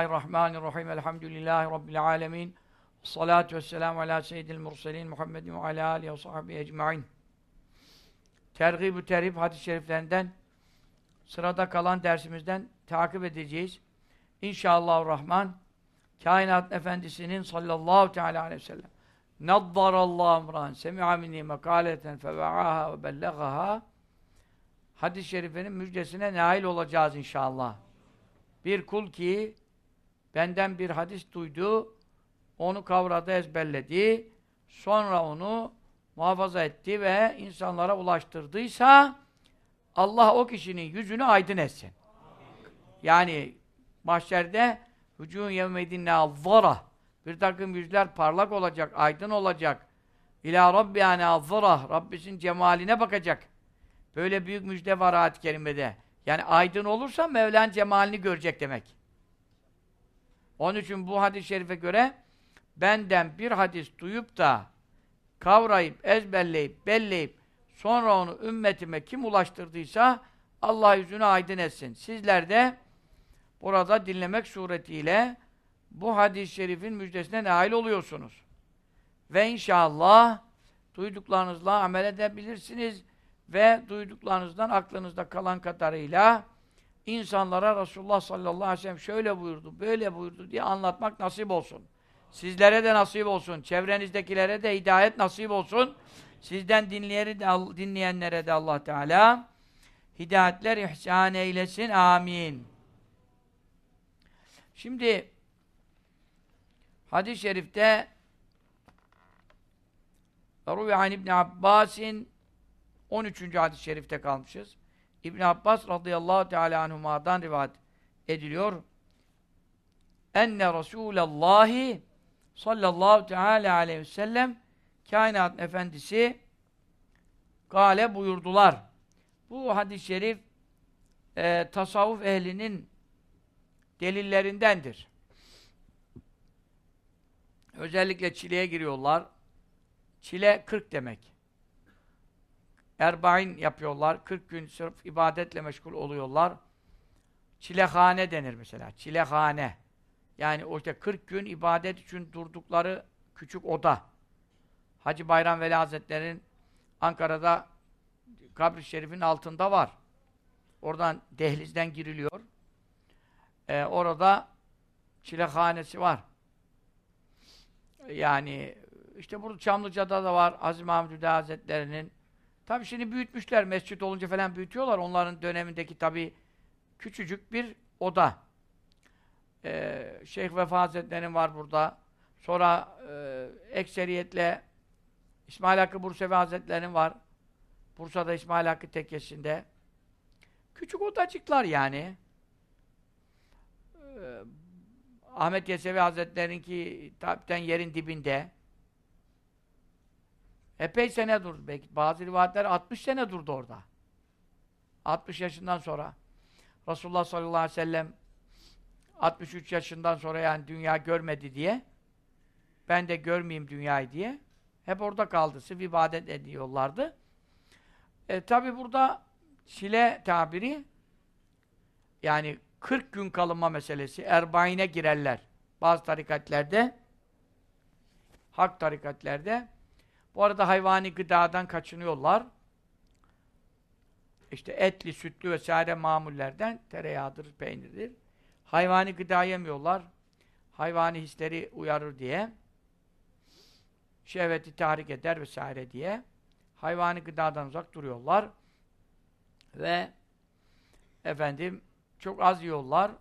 Bismillahirrahmanirrahim. Elhamdülillahi Rabbil alemin. Salatu vesselamu ala seyyidil murselin Muhammedin ve ala alihi ve sahbihi ecma'in. Tergib-ü terhib hadis-i şeriflerinden sırada kalan dersimizden takip edeceğiz. İnşallah Rahman kainat efendisinin sallallahu teala aleyhi ve sellem Naddarallahu emran semi'a minni mekaleten feve'aha ve bellegaha hadis-i şerifinin müjdesine nail olacağız inşallah. Bir kul ki benden bir hadis duydu, onu kavradı, ezberledi, sonra onu muhafaza etti ve insanlara ulaştırdıysa Allah o kişinin yüzünü aydın etsin. Yani mahşerde vücûn yevmedinne azzara bir takım yüzler parlak olacak, aydın olacak. İlâ rabbiyâne azzara Rabbisinin cemaline bakacak. Böyle büyük müjde var ayet-i kerimede. Yani aydın olursa Mevla'nın cemalini görecek demek. Onun için bu hadis-i şerife göre benden bir hadis duyup da kavrayıp, ezberleyip, belleyip sonra onu ümmetime kim ulaştırdıysa Allah yüzünü aydın etsin. Sizler de burada dinlemek suretiyle bu hadis-i şerifin müjdesine nail oluyorsunuz. Ve inşallah duyduklarınızla amel edebilirsiniz ve duyduklarınızdan aklınızda kalan kadarıyla insanlara Resulullah sallallahu aleyhi ve sellem şöyle buyurdu, böyle buyurdu diye anlatmak nasip olsun. Sizlere de nasip olsun. Çevrenizdekilere de hidayet nasip olsun. Sizden dinleyeri de, dinleyenlere de Allah Teala hidayetler ihsan eylesin. Amin. Şimdi hadis-i şerifte Ruvi İbn Abbas'in 13. hadis-i şerifte kalmışız. İbn Abbas radıyallahu teala anhuma'dan rivayet ediliyor. Enne Resulallahi sallallahu teala aleyhi ve sellem kainat efendisi gale buyurdular. Bu hadis-i şerif e, tasavvuf ehlinin delillerindendir. Özellikle çileye giriyorlar. Çile 40 demek. Erbain yapıyorlar. 40 gün sırf ibadetle meşgul oluyorlar. Çilehane denir mesela. Çilehane. Yani o işte 40 gün ibadet için durdukları küçük oda. Hacı Bayram Veli Hazretleri'nin Ankara'da kabri şerifin altında var. Oradan dehlizden giriliyor. Ee, orada çilehanesi var. Yani işte burada Çamlıca'da da var Aziz Mahmud Hazretleri'nin Tabi şimdi büyütmüşler, mescit olunca falan büyütüyorlar. Onların dönemindeki tabi küçücük bir oda. Ee, Şeyh Vefa Hazretleri'nin var burada. Sonra e, ekseriyetle İsmail Hakkı Bursevi Hazretleri'nin var. Bursa'da İsmail Hakkı Tekkesi'nde. Küçük odacıklar yani. Ee, Ahmet Yesevi Hazretleri'ninki tabipten yerin dibinde. Epey sene durdu. Belki bazı rivayetler 60 sene durdu orada. 60 yaşından sonra. Resulullah sallallahu aleyhi ve sellem 63 yaşından sonra yani dünya görmedi diye ben de görmeyeyim dünyayı diye hep orada kaldı. Sırf ibadet ediyorlardı. E, Tabi burada çile tabiri yani 40 gün kalınma meselesi. Erbaine girerler. Bazı tarikatlerde hak tarikatlerde bu arada hayvani gıdadan kaçınıyorlar. İşte etli, sütlü vesaire mamullerden tereyağıdır, peynirdir. Hayvani gıda yemiyorlar. Hayvani hisleri uyarır diye. Şehveti tahrik eder vesaire diye. Hayvani gıdadan uzak duruyorlar. Ve efendim çok az yiyorlar.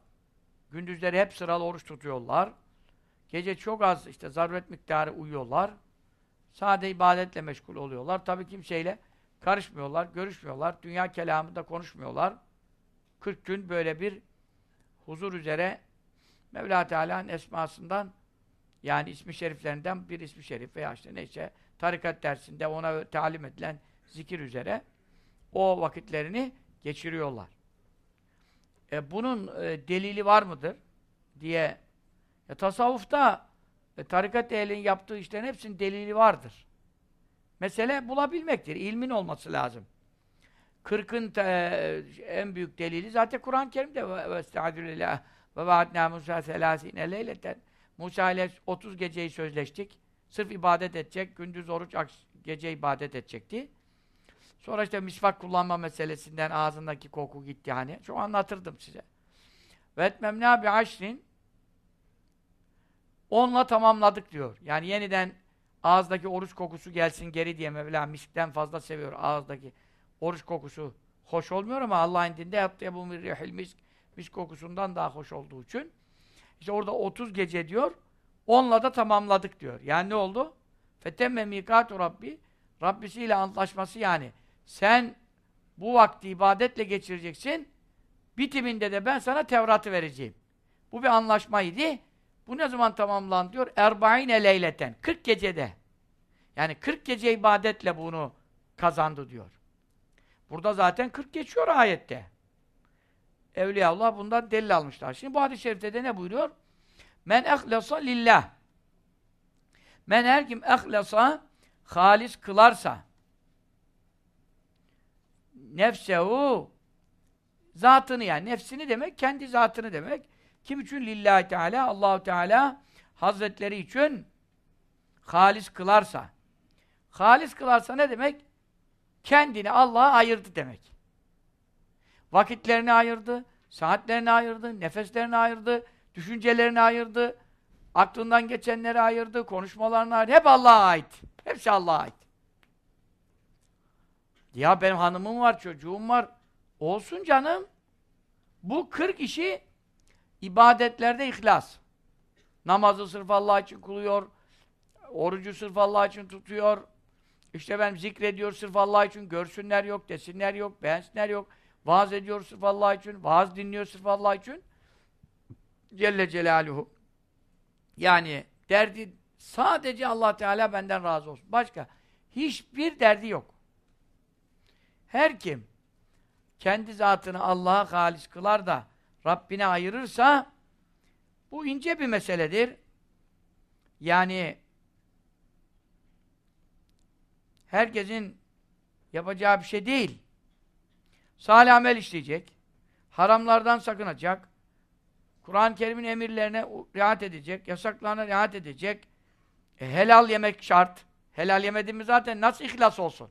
Gündüzleri hep sıralı oruç tutuyorlar. Gece çok az işte zaruret miktarı uyuyorlar. Sade ibadetle meşgul oluyorlar. Tabi kimseyle karışmıyorlar, görüşmüyorlar. Dünya kelamında konuşmuyorlar. 40 gün böyle bir huzur üzere Mevla Teala'nın esmasından yani ismi şeriflerinden bir ismi şerif veya işte neyse tarikat dersinde ona talim edilen zikir üzere o vakitlerini geçiriyorlar. E, bunun e, delili var mıdır diye e, tasavvufta e, tarikat ehlinin yaptığı işlerin hepsinin delili vardır. Mesele bulabilmektir. İlmin olması lazım. Kırkın e, en büyük delili zaten Kur'an-ı Kerim'de وَاسْتَعَذُ لِلّٰهِ Ve vaadna Musa selasine leyleten. Musa ile 30 geceyi sözleştik. Sırf ibadet edecek, gündüz oruç, gece ibadet edecekti. Sonra işte misvak kullanma meselesinden ağzındaki koku gitti hani. Şu anlatırdım size. Ve etmemnâ bi aşrin onunla tamamladık diyor. Yani yeniden ağızdaki oruç kokusu gelsin geri diye Mevla miskten fazla seviyor ağızdaki oruç kokusu. Hoş olmuyor ama Allah'ın dinde yaptığı bu mirrihil misk misk kokusundan daha hoş olduğu için işte orada 30 gece diyor onunla da tamamladık diyor. Yani ne oldu? Fetemme mikatu Rabbi Rabbisiyle antlaşması yani. Sen bu vakti ibadetle geçireceksin. Bitiminde de ben sana Tevrat'ı vereceğim. Bu bir anlaşmaydı. Bu ne zaman tamamlandı diyor? Erba'ine leyleten. 40 gecede. Yani 40 gece ibadetle bunu kazandı diyor. Burada zaten 40 geçiyor ayette. Evliyaullah bundan delil almışlar. Şimdi bu hadis-i şerifte de ne buyuruyor? Men ehlesa lillah. Men her kim ehlesa halis kılarsa nefsehu zatını yani nefsini demek kendi zatını demek. Kim için lillahi teala Allahu Teala Hazretleri için halis kılarsa halis kılarsa ne demek? Kendini Allah'a ayırdı demek. Vakitlerini ayırdı, saatlerini ayırdı, nefeslerini ayırdı, düşüncelerini ayırdı, aklından geçenleri ayırdı, konuşmalarını ayırdı. Hep Allah'a ait. Hepsi Allah'a ait. Ya benim hanımım var, çocuğum var. Olsun canım. Bu 40 işi ibadetlerde ihlas. Namazı sırf Allah için kılıyor. Orucu sırf Allah için tutuyor. İşte ben zikrediyor sırf Allah için. Görsünler yok, desinler yok, beğensinler yok. Vaaz ediyor sırf Allah için. Vaaz dinliyor sırf Allah için. Celle Celaluhu. Yani derdi sadece Allah Teala benden razı olsun. Başka hiçbir derdi yok. Her kim kendi zatını Allah'a halis kılar da Rabbine ayırırsa bu ince bir meseledir. Yani herkesin yapacağı bir şey değil. Salih amel işleyecek, haramlardan sakınacak, Kur'an-ı Kerim'in emirlerine riayet edecek, yasaklarına riayet edecek, e, helal yemek şart. Helal yemediğimiz zaten nasıl ihlas olsun?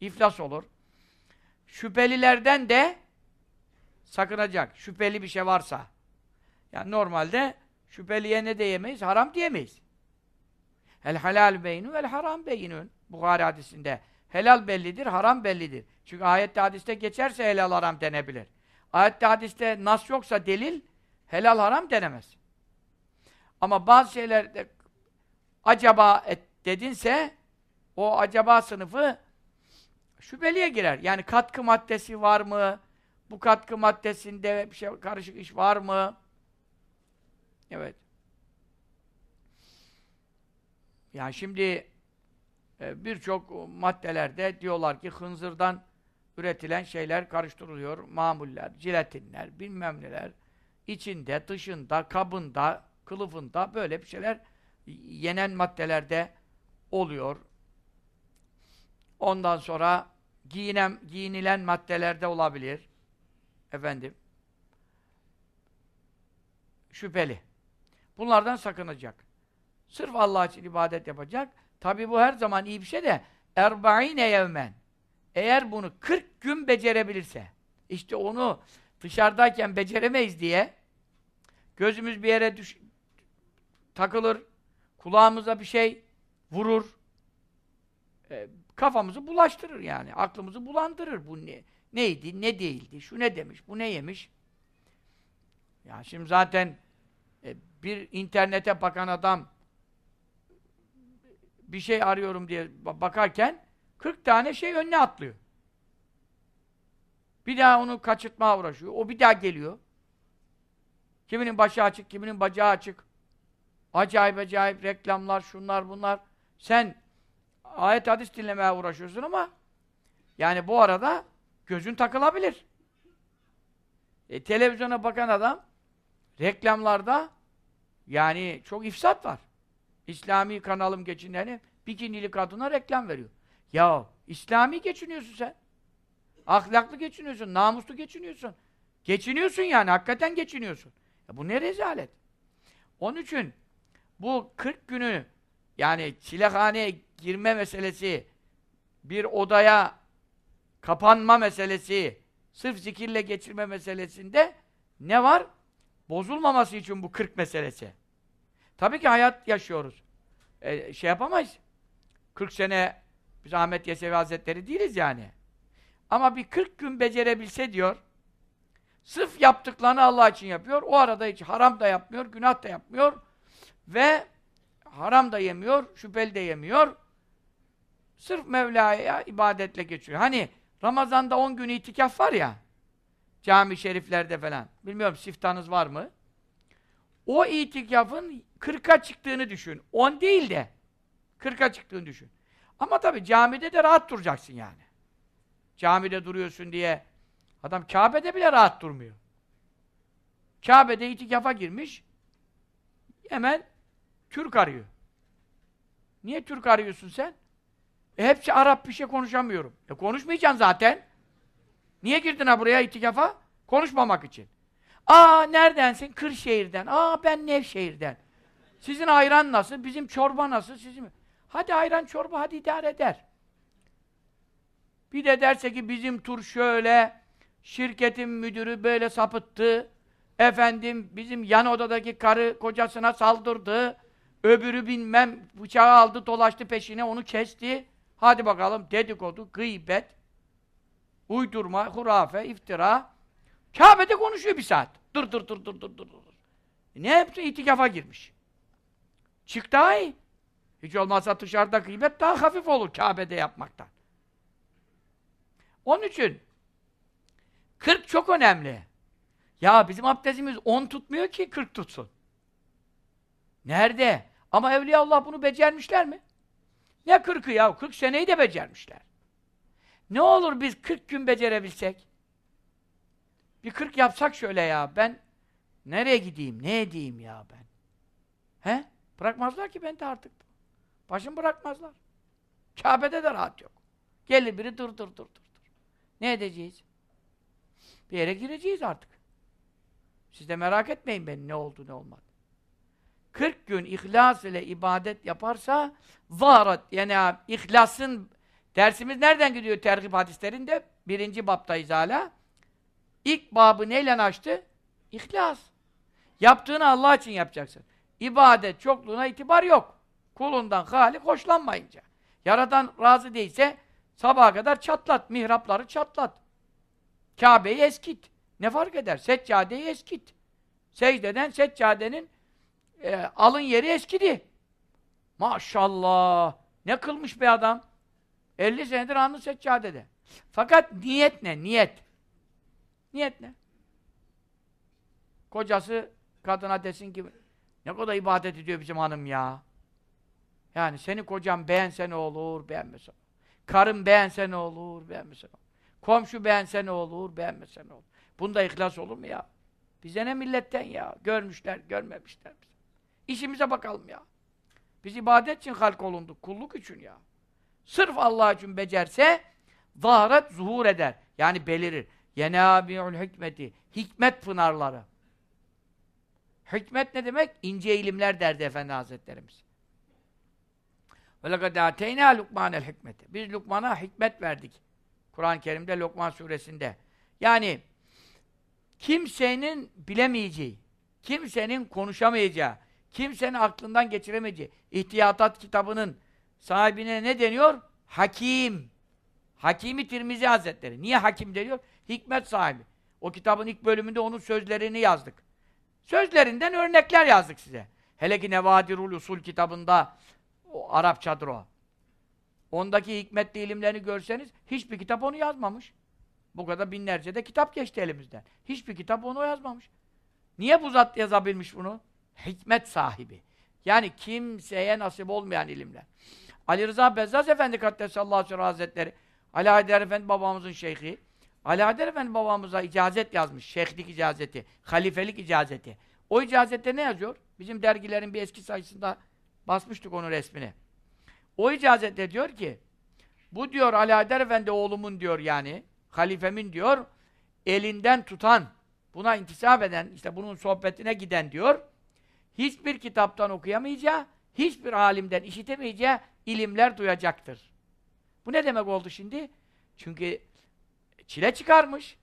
İflas olur. Şüphelilerden de sakınacak. Şüpheli bir şey varsa. Yani normalde şüpheliye ne diyemeyiz? Haram diyemeyiz. El halal beynu vel haram beynun. Buhari hadisinde. Helal bellidir, haram bellidir. Çünkü ayette hadiste geçerse helal haram denebilir. Ayette hadiste nas yoksa delil, helal haram denemez. Ama bazı şeylerde acaba et dedinse o acaba sınıfı şüpheliye girer. Yani katkı maddesi var mı? Bu katkı maddesinde bir şey karışık iş var mı? Evet. Yani şimdi e, birçok maddelerde diyorlar ki hınzırdan üretilen şeyler karıştırılıyor. Mamuller, jilatinler, bilmem neler. içinde, dışında, kabında, kılıfında böyle bir şeyler yenen maddelerde oluyor. Ondan sonra giyinem, giyinilen maddelerde olabilir. Efendim. Şüpheli. Bunlardan sakınacak. Sırf Allah için ibadet yapacak. Tabi bu her zaman iyi bir şey de erba'ine yevmen. Eğer bunu 40 gün becerebilirse işte onu dışarıdayken beceremeyiz diye gözümüz bir yere düş takılır, kulağımıza bir şey vurur, e, kafamızı bulaştırır yani, aklımızı bulandırır. Bu ne, neydi, ne değildi, şu ne demiş, bu ne yemiş. Ya şimdi zaten e, bir internete bakan adam bir şey arıyorum diye bakarken 40 tane şey önüne atlıyor. Bir daha onu kaçırtmaya uğraşıyor. O bir daha geliyor. Kiminin başı açık, kiminin bacağı açık. Acayip acayip reklamlar, şunlar bunlar. Sen ayet hadis dinlemeye uğraşıyorsun ama yani bu arada gözün takılabilir. E, televizyona bakan adam reklamlarda yani çok ifsat var. İslami kanalım geçineni bikinili kadına reklam veriyor. Ya İslami geçiniyorsun sen. Ahlaklı geçiniyorsun, namuslu geçiniyorsun. Geçiniyorsun yani, hakikaten geçiniyorsun. E bu ne rezalet? Onun için bu 40 günü yani çilehaneye girme meselesi, bir odaya kapanma meselesi, sırf zikirle geçirme meselesinde ne var? Bozulmaması için bu 40 meselesi. Tabii ki hayat yaşıyoruz. E, şey yapamayız. 40 sene biz Ahmet Yesevi Hazretleri değiliz yani. Ama bir 40 gün becerebilse diyor, sırf yaptıklarını Allah için yapıyor. O arada hiç haram da yapmıyor, günah da yapmıyor. Ve haram da yemiyor, şüpheli de yemiyor. Sırf Mevla'ya ibadetle geçiyor. Hani Ramazan'da 10 gün itikaf var ya, cami şeriflerde falan. Bilmiyorum siftanız var mı? O itikafın 40'a çıktığını düşün. 10 değil de 40'a çıktığını düşün. Ama tabi camide de rahat duracaksın yani. Camide duruyorsun diye adam Kabe'de bile rahat durmuyor. Kabe'de itikafa girmiş hemen Türk arıyor. Niye Türk arıyorsun sen? E hepsi Arap bir şey konuşamıyorum. E konuşmayacaksın zaten. Niye girdin ha buraya itikafa? Konuşmamak için. Aa neredensin? Kırşehir'den. Aa ben Nevşehir'den. Sizin ayran nasıl? Bizim çorba nasıl? Sizin Hadi ayran çorba hadi idare eder. Bir de derse ki bizim tur şöyle, şirketin müdürü böyle sapıttı, efendim bizim yan odadaki karı kocasına saldırdı, öbürü bilmem bıçağı aldı dolaştı peşine onu kesti. Hadi bakalım dedikodu, gıybet, uydurma, hurafe, iftira. Kabe'de konuşuyor bir saat. Dur dur dur dur dur dur. E ne yaptı? İtikafa girmiş. Çık daha iyi. Hiç olmazsa dışarıda gıybet daha hafif olur Kabe'de yapmaktan. Onun için 40 çok önemli. Ya bizim abdestimiz 10 tutmuyor ki 40 tutsun. Nerede? Ama Evliya Allah bunu becermişler mi? Ne 40'ı ya? 40 seneyi de becermişler. Ne olur biz 40 gün becerebilsek? Bir 40 yapsak şöyle ya. Ben nereye gideyim? Ne edeyim ya ben? He? Bırakmazlar ki ben de artık. Başım bırakmazlar. Kabe'de de rahat yok. Gelir biri dur dur dur dur. Ne edeceğiz? Bir yere gireceğiz artık. Siz de merak etmeyin ben ne oldu ne olmadı. 40 gün ihlas ile ibadet yaparsa varat yani ihlasın dersimiz nereden gidiyor tergib hadislerinde? Birinci baptayız hala. İlk babı neyle açtı? İhlas. Yaptığını Allah için yapacaksın. İbadet çokluğuna itibar yok. Kulundan hali hoşlanmayınca. Yaradan razı değilse sabaha kadar çatlat. Mihrapları çatlat. Kabe'yi eskit. Ne fark eder? Seccadeyi eskit. Secdeden seccadenin e, alın yeri eskidi. Maşallah. Ne kılmış bir adam. 50 senedir anlı seccadede. Fakat niyet ne? Niyet. Niyet ne? Kocası kadına desin ki ne kadar ibadet ediyor bizim hanım ya. Yani seni kocam beğense ne olur, beğenmese ne Karın beğense ne olur, beğenmese ne olur. Komşu beğense ne olur, beğenmese ne olur. Bunda ihlas olur mu ya? Bize ne milletten ya? Görmüşler, görmemişler. İşimize bakalım ya. Biz ibadet için halk olunduk, kulluk için ya. Sırf Allah için becerse, zaharet zuhur eder. Yani belirir. Yenabi'ül hikmeti. Hikmet pınarları. Hikmet ne demek? İnce ilimler derdi Efendi Hazretlerimiz. Lekad ateyna Lukmanel hikmeti. Biz Lukman'a hikmet verdik. Kur'an-ı Kerim'de Lokman suresinde. Yani kimsenin bilemeyeceği, kimsenin konuşamayacağı, kimsenin aklından geçiremeyeceği ihtiyatat kitabının sahibine ne deniyor? Hakim. Hakimi Tirmizi Hazretleri. Niye hakim deniyor? Hikmet sahibi. O kitabın ilk bölümünde onun sözlerini yazdık. Sözlerinden örnekler yazdık size. Hele ki Nevadirul Usul kitabında o Arapçadır o. Ondaki hikmetli ilimlerini görseniz hiçbir kitap onu yazmamış. Bu kadar binlerce de kitap geçti elimizden. Hiçbir kitap onu yazmamış. Niye bu zat yazabilmiş bunu? Hikmet sahibi. Yani kimseye nasip olmayan ilimler. Ali Rıza Bezzaz Efendi Kaddesallahu aleyhi Hazretleri Ali Haydar Efendi babamızın şeyhi Ali Haydar Efendi babamıza icazet yazmış. Şeyhlik icazeti, halifelik icazeti. O icazette ne yazıyor? Bizim dergilerin bir eski sayısında basmıştık onun resmini. O icazette diyor ki bu diyor Ali Haydar Efendi oğlumun diyor yani halifemin diyor elinden tutan buna intisap eden, işte bunun sohbetine giden diyor, hiçbir kitaptan okuyamayacağı, hiçbir alimden işitemeyeceği ilimler duyacaktır. Bu ne demek oldu şimdi? Çünkü çile çıkarmış.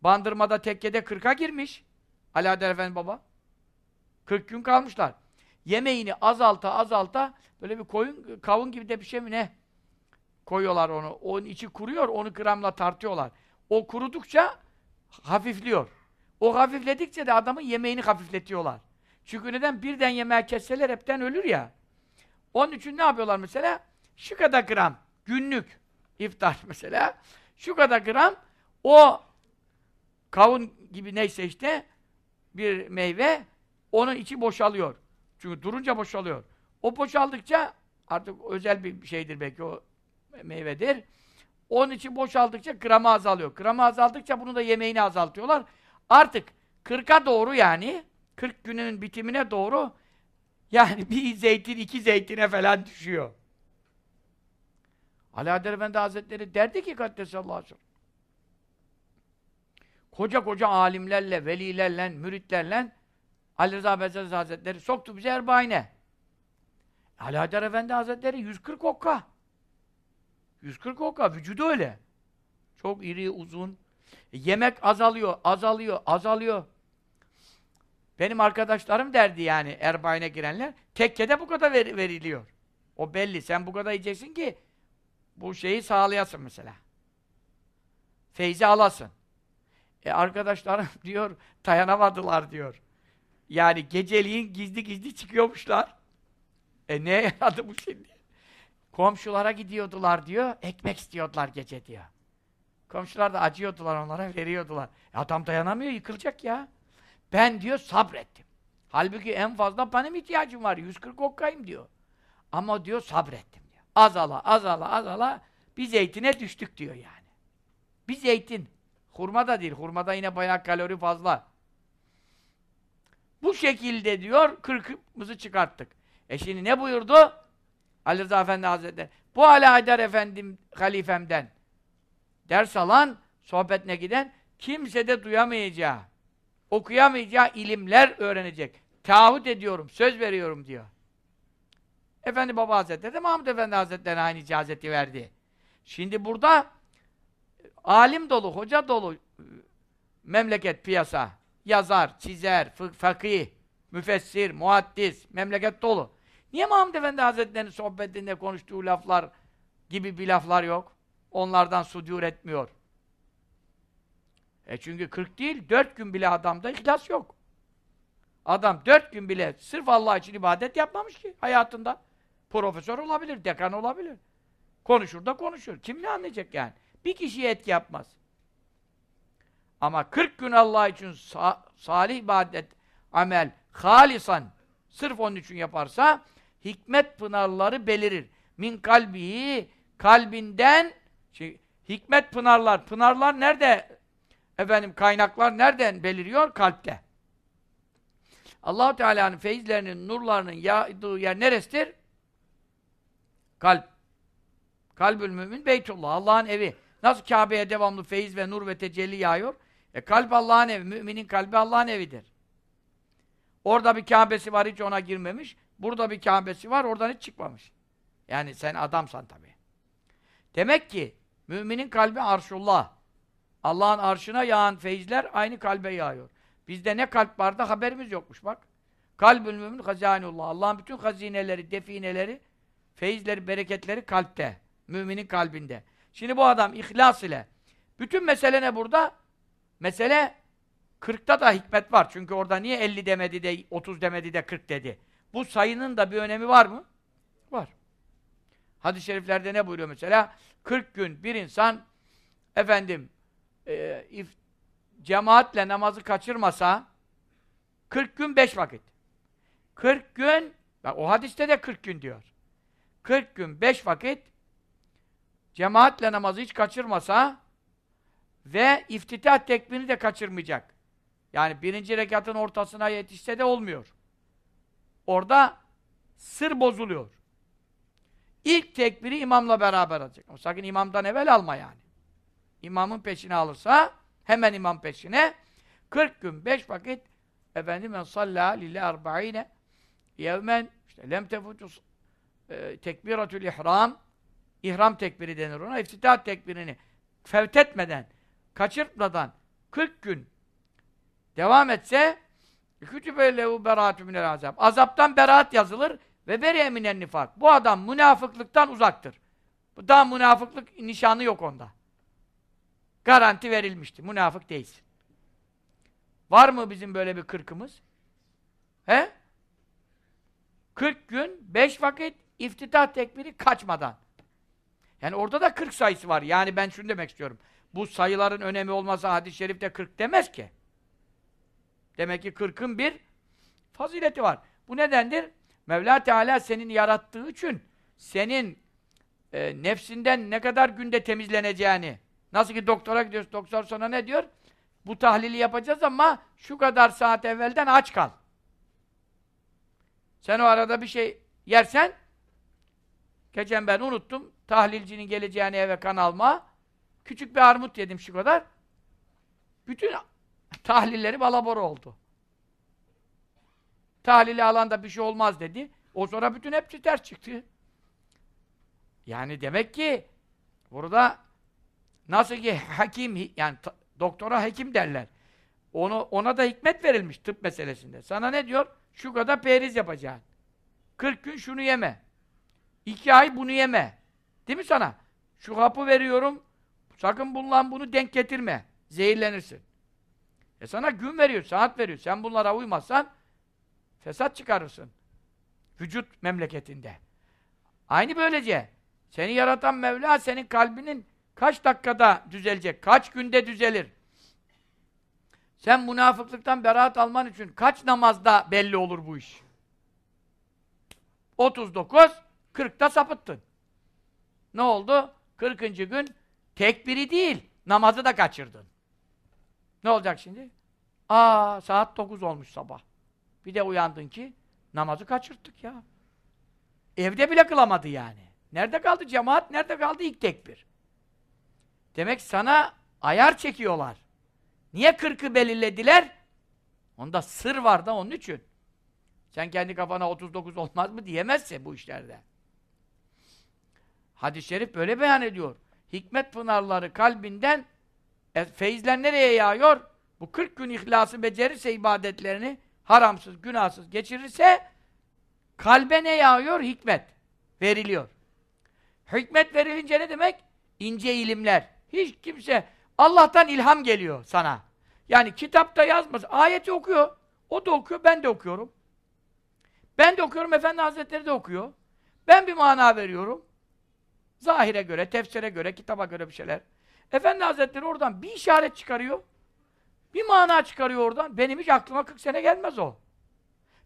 Bandırmada tekkede kırka girmiş. Alaeddin Efendi baba. 40 gün kalmışlar. Yemeğini azalta azalta böyle bir koyun, kavun gibi de bir şey mi ne? Koyuyorlar onu. Onun içi kuruyor, onu gramla tartıyorlar. O kurudukça hafifliyor. O hafifledikçe de adamın yemeğini hafifletiyorlar. Çünkü neden? Birden yemeği kesseler hepten ölür ya. Onun için ne yapıyorlar mesela? Şu kadar gram günlük iftar mesela. Şu kadar gram o kavun gibi neyse işte bir meyve onun içi boşalıyor. Çünkü durunca boşalıyor. O boşaldıkça artık özel bir şeydir belki o meyvedir. Onun için boşaldıkça gramı azalıyor. Gramı azaldıkça bunu da yemeğini azaltıyorlar. Artık 40'a doğru yani 40 günün bitimine doğru yani bir zeytin iki zeytine falan düşüyor. Alaeddin Efendi Hazretleri derdi ki Kaddesallahu aleyhi ve sellem koca koca alimlerle, velilerle, müritlerle Ali Rıza Bezaz Hazretleri soktu bizi Erbain'e. Ali Haydar Efendi Hazretleri 140 okka. 140 okka, vücudu öyle. Çok iri, uzun. Yemek azalıyor, azalıyor, azalıyor. Benim arkadaşlarım derdi yani Erbain'e girenler, tekkede bu kadar ver, veriliyor. O belli, sen bu kadar yiyeceksin ki bu şeyi sağlayasın mesela. Feyzi alasın. E arkadaşlarım diyor, dayanamadılar diyor. Yani geceliğin gizli gizli çıkıyormuşlar. E ne yaradı bu şimdi? Komşulara gidiyordular diyor, ekmek istiyordular gece diyor. Komşular da acıyordular onlara, veriyordular. E adam dayanamıyor, yıkılacak ya. Ben diyor sabrettim. Halbuki en fazla benim ihtiyacım var, 140 okkayım diyor. Ama diyor sabrettim diyor. Azala, azala, azala bir zeytine düştük diyor yani. Bir zeytin. Hurma da değil, hurmada yine bayağı kalori fazla. Bu şekilde diyor, kırkımızı çıkarttık. E şimdi ne buyurdu? Ali Rıza Efendi Hazretleri. Bu Ali Haydar Efendim halifemden ders alan, sohbetine giden kimse de duyamayacağı, okuyamayacağı ilimler öğrenecek. Taahhüt ediyorum, söz veriyorum diyor. Efendi Baba Hazretleri de Mahmud Efendi Hazretleri aynı icazeti verdi. Şimdi burada alim dolu, hoca dolu memleket, piyasa yazar, çizer, fakih, müfessir, muhaddis, memleket dolu. Niye Mahmud Efendi Hazretleri'nin sohbetinde konuştuğu laflar gibi bir laflar yok? Onlardan sudur etmiyor. E çünkü 40 değil, 4 gün bile adamda ihlas yok. Adam 4 gün bile sırf Allah için ibadet yapmamış ki hayatında. Profesör olabilir, dekan olabilir. Konuşur da konuşur. Kim ne anlayacak yani? Bir kişiye etki yapmaz. Ama 40 gün Allah için sa salih ibadet, amel, halisan, sırf onun için yaparsa, hikmet pınarları belirir. Min kalbihi, kalbinden, şey, hikmet pınarlar, pınarlar nerede? Efendim, kaynaklar nereden beliriyor? Kalpte. allah Teala'nın feyizlerinin, nurlarının yağdığı yer neresidir? Kalp. Kalbül mümin Beytullah, Allah'ın evi. Nasıl Kabe'ye devamlı feyiz ve nur ve tecelli yağıyor? E kalp Allah'ın evi. Müminin kalbi Allah'ın evidir. Orada bir Kabe'si var hiç ona girmemiş. Burada bir Kabe'si var oradan hiç çıkmamış. Yani sen adamsan tabi. Demek ki müminin kalbi arşullah. Allah'ın arşına yağan feyizler aynı kalbe yağıyor. Bizde ne kalp vardı haberimiz yokmuş bak. Kalbül mümin hazanullah. Allah'ın bütün hazineleri, defineleri, feyizleri, bereketleri kalpte. Müminin kalbinde. Şimdi bu adam ihlas ile bütün mesele ne burada? Mesele 40'ta da hikmet var. Çünkü orada niye 50 demedi de 30 demedi de 40 dedi? Bu sayının da bir önemi var mı? Var. Hadis-i şeriflerde ne buyuruyor mesela? 40 gün bir insan efendim e, if, cemaatle namazı kaçırmasa 40 gün 5 vakit. 40 gün bak o hadiste de 40 gün diyor. 40 gün 5 vakit cemaatle namazı hiç kaçırmasa ve iftitah tekbirini de kaçırmayacak. Yani birinci rekatın ortasına yetişse de olmuyor. Orada sır bozuluyor. İlk tekbiri imamla beraber alacak. Ama sakın imamdan evvel alma yani. İmamın peşine alırsa Hemen imam peşine. 40 gün 5 vakit efendim men salla lille arba'ine yevmen işte lem tefutu e, tekbiratül ihram ihram tekbiri denir ona. İftitah tekbirini fevtetmeden, kaçırtmadan 40 gün devam etse kütübe lehu beraatü minel azab. Azaptan beraat yazılır ve beri eminen nifak. Bu adam münafıklıktan uzaktır. Daha münafıklık nişanı yok onda. Garanti verilmişti. Münafık değilsin. Var mı bizim böyle bir kırkımız? He? 40 gün, 5 vakit iftitah tekbiri kaçmadan. Yani orada da 40 sayısı var. Yani ben şunu demek istiyorum. Bu sayıların önemi olmasa hadis-i şerifte 40 demez ki. Demek ki 40'ın bir fazileti var. Bu nedendir? Mevla Teala senin yarattığı için senin e, nefsinden ne kadar günde temizleneceğini nasıl ki doktora gidiyorsun, doktor sana ne diyor? Bu tahlili yapacağız ama şu kadar saat evvelden aç kal. Sen o arada bir şey yersen geçen ben unuttum tahlilcinin geleceğini eve kan alma küçük bir armut yedim şu kadar bütün tahlilleri balabor oldu. Tahlili alanda bir şey olmaz dedi. O sonra bütün hepsi ters çıktı. Yani demek ki burada nasıl ki hakim yani doktora hekim derler. Onu ona da hikmet verilmiş tıp meselesinde. Sana ne diyor? Şu kadar periz yapacaksın. 40 gün şunu yeme. 2 ay bunu yeme. Değil mi sana? Şu hapı veriyorum. Sakın bundan bunu denk getirme. Zehirlenirsin. E sana gün veriyor, saat veriyor. Sen bunlara uymazsan fesat çıkarırsın. Vücut memleketinde. Aynı böylece. Seni yaratan Mevla senin kalbinin kaç dakikada düzelecek, kaç günde düzelir. Sen münafıklıktan beraat alman için kaç namazda belli olur bu iş? 39, 40'ta sapıttın. Ne oldu? 40. gün tekbiri değil, namazı da kaçırdın. Ne olacak şimdi? Aa saat 9 olmuş sabah. Bir de uyandın ki namazı kaçırttık ya. Evde bile kılamadı yani. Nerede kaldı cemaat? Nerede kaldı ilk tekbir? Demek sana ayar çekiyorlar. Niye kırkı belirlediler? Onda sır var da onun için. Sen kendi kafana 39 olmaz mı diyemezsin bu işlerde. Hadis-i şerif böyle beyan ediyor. Hikmet pınarları kalbinden e, feyizler nereye yağıyor? Bu 40 gün ihlası becerirse ibadetlerini haramsız, günahsız geçirirse kalbe ne yağıyor? Hikmet veriliyor. Hikmet verilince ne demek? İnce ilimler. Hiç kimse Allah'tan ilham geliyor sana. Yani kitapta yazmaz. Ayeti okuyor. O da okuyor, ben de okuyorum. Ben de okuyorum, Efendi Hazretleri de okuyor. Ben bir mana veriyorum. Zahire göre, tefsire göre, kitaba göre bir şeyler. Efendi Hazretleri oradan bir işaret çıkarıyor. Bir mana çıkarıyor oradan. Benim hiç aklıma 40 sene gelmez o.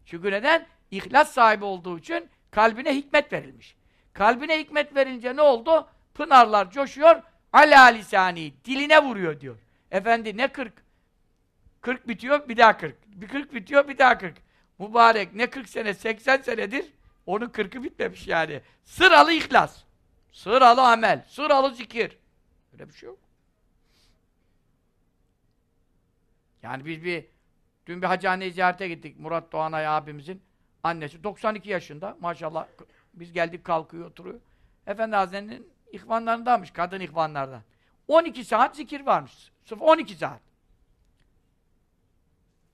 Çünkü neden? İhlas sahibi olduğu için kalbine hikmet verilmiş. Kalbine hikmet verince ne oldu? Pınarlar coşuyor. Ala lisani. Diline vuruyor diyor. Efendi ne 40? 40 bitiyor bir daha 40. Bir 40 bitiyor bir daha 40. Mübarek ne 40 sene 80 senedir onun 40'ı bitmemiş yani. Sıralı ihlas. Sıralı amel. Sıralı zikir. Öyle bir şey yok. Yani biz bir dün bir hacıhaneyi ziyarete gittik. Murat Doğanay abimizin annesi 92 yaşında. Maşallah biz geldik kalkıyor oturuyor. Efendi Hazretleri'nin ihvanlarındanmış. Kadın ihvanlardan. 12 saat zikir varmış. Sırf 12 saat.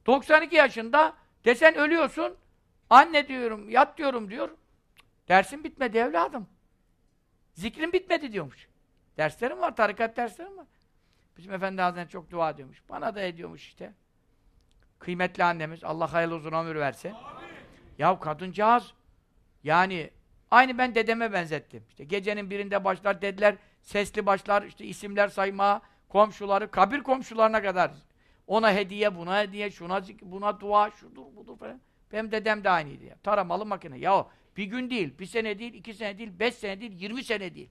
92 yaşında desen ölüyorsun. Anne diyorum, yat diyorum diyor. Dersin bitmedi evladım. Zikrin bitmedi diyormuş. Derslerim var, tarikat derslerim var. Bizim Efendi Hazretleri çok dua ediyormuş. Bana da ediyormuş işte. Kıymetli annemiz, Allah hayırlı uzun ömür versin. Amin. Ya kadıncağız, yani aynı ben dedeme benzettim. İşte gecenin birinde başlar dediler, sesli başlar, işte isimler sayma, komşuları, kabir komşularına kadar. Ona hediye, buna hediye, şuna buna dua, şudur budur falan. Benim dedem de aynıydı ya. Taramalı makine. Ya bir gün değil, bir sene değil, iki sene değil, beş sene değil, yirmi sene değil.